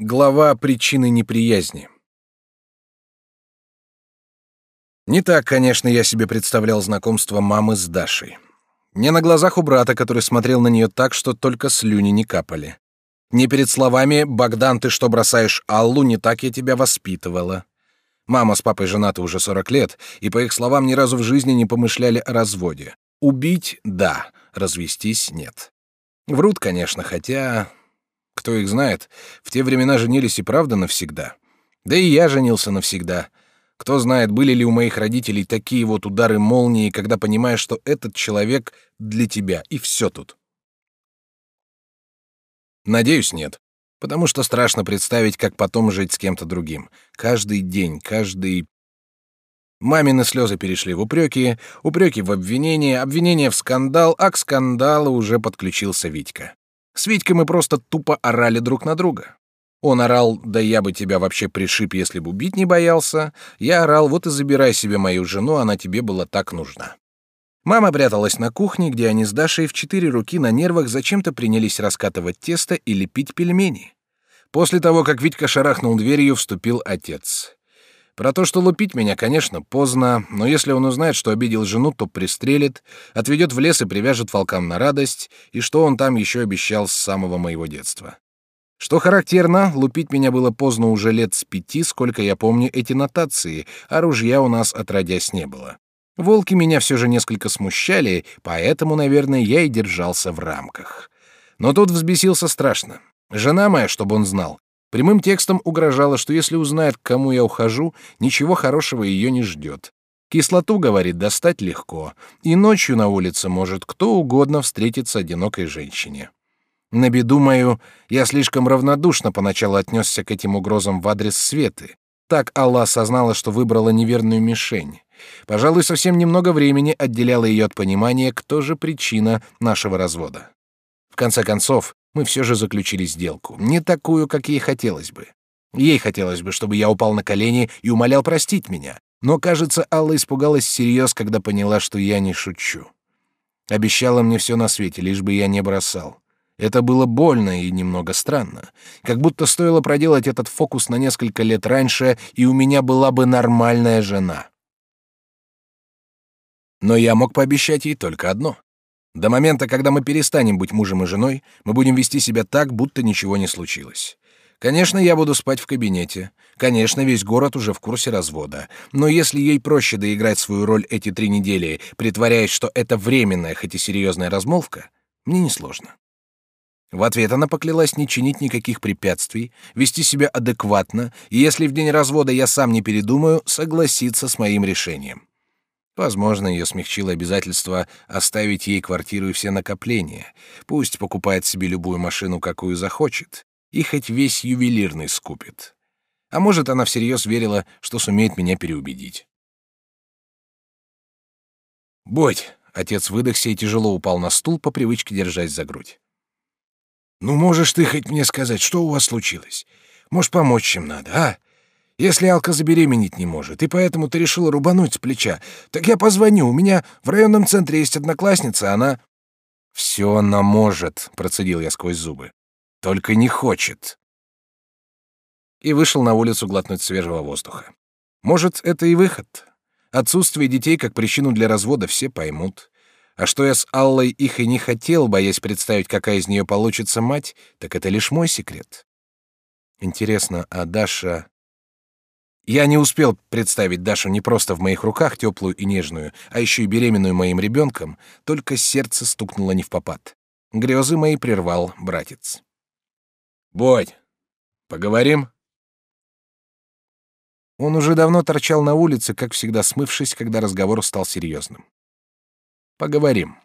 Глава причины неприязни. Не так, конечно, я себе представлял знакомство мамы с Дашей. Не на глазах у брата, который смотрел на нее так, что только слюни не капали. Не перед словами «Богдан, ты что бросаешь Аллу, не так я тебя воспитывала». Мама с папой женаты уже 40 лет, и, по их словам, ни разу в жизни не помышляли о разводе. Убить — да, развестись — нет. Врут, конечно, хотя кто их знает, в те времена женились и правда навсегда. Да и я женился навсегда. Кто знает, были ли у моих родителей такие вот удары молнии, когда понимаешь, что этот человек для тебя, и все тут. Надеюсь, нет. Потому что страшно представить, как потом жить с кем-то другим. Каждый день, каждый... Мамины слезы перешли в упреки, упреки в обвинение, обвинение в скандал, а к скандалу уже подключился Витька. С Витькой мы просто тупо орали друг на друга. Он орал, да я бы тебя вообще пришиб, если бы убить не боялся. Я орал, вот и забирай себе мою жену, она тебе была так нужна. Мама пряталась на кухне, где они с Дашей в четыре руки на нервах зачем-то принялись раскатывать тесто и лепить пельмени. После того, как Витька шарахнул дверью, вступил отец. Про то, что лупить меня, конечно, поздно, но если он узнает, что обидел жену, то пристрелит, отведет в лес и привяжет волкам на радость, и что он там еще обещал с самого моего детства. Что характерно, лупить меня было поздно уже лет с пяти, сколько я помню эти нотации, а ружья у нас отродясь не было. Волки меня все же несколько смущали, поэтому, наверное, я и держался в рамках. Но тут взбесился страшно. Жена моя, чтобы он знал, Прямым текстом угрожала, что если узнает, к кому я ухожу, ничего хорошего ее не ждет. Кислоту, говорит, достать легко, и ночью на улице может кто угодно встретиться одинокой женщине. На беду мою, я слишком равнодушно поначалу отнесся к этим угрозам в адрес Светы. Так Алла осознала, что выбрала неверную мишень. Пожалуй, совсем немного времени отделяло ее от понимания, кто же причина нашего развода. В конце концов, мы все же заключили сделку, не такую, как ей хотелось бы. Ей хотелось бы, чтобы я упал на колени и умолял простить меня, но, кажется, Алла испугалась всерьез, когда поняла, что я не шучу. Обещала мне все на свете, лишь бы я не бросал. Это было больно и немного странно. Как будто стоило проделать этот фокус на несколько лет раньше, и у меня была бы нормальная жена. Но я мог пообещать ей только одно. До момента, когда мы перестанем быть мужем и женой, мы будем вести себя так, будто ничего не случилось. Конечно, я буду спать в кабинете. Конечно, весь город уже в курсе развода. Но если ей проще доиграть свою роль эти три недели, притворяясь, что это временная, хоть и серьезная размолвка, мне несложно. В ответ она поклялась не чинить никаких препятствий, вести себя адекватно, и если в день развода я сам не передумаю, согласиться с моим решением. Возможно, ее смягчило обязательство оставить ей квартиру и все накопления. Пусть покупает себе любую машину, какую захочет, и хоть весь ювелирный скупит. А может, она всерьез верила, что сумеет меня переубедить. «Бодь!» — отец выдохся и тяжело упал на стул, по привычке держась за грудь. «Ну, можешь ты хоть мне сказать, что у вас случилось? Может, помочь чем надо, а? Если Алка забеременеть не может, и поэтому ты решила рубануть с плеча, так я позвоню. У меня в районном центре есть одноклассница, она...» «Все она может», — процедил я сквозь зубы. «Только не хочет». И вышел на улицу глотнуть свежего воздуха. Может, это и выход. Отсутствие детей как причину для развода все поймут. А что я с Аллой их и не хотел, боясь представить, какая из нее получится мать, так это лишь мой секрет. Интересно, а Даша я не успел представить Дашу не просто в моих руках, теплую и нежную, а еще и беременную моим ребенком, только сердце стукнуло не в попад. Грезы мои прервал братец. «Бодь, поговорим?» Он уже давно торчал на улице, как всегда смывшись, когда разговор стал серьезным. «Поговорим».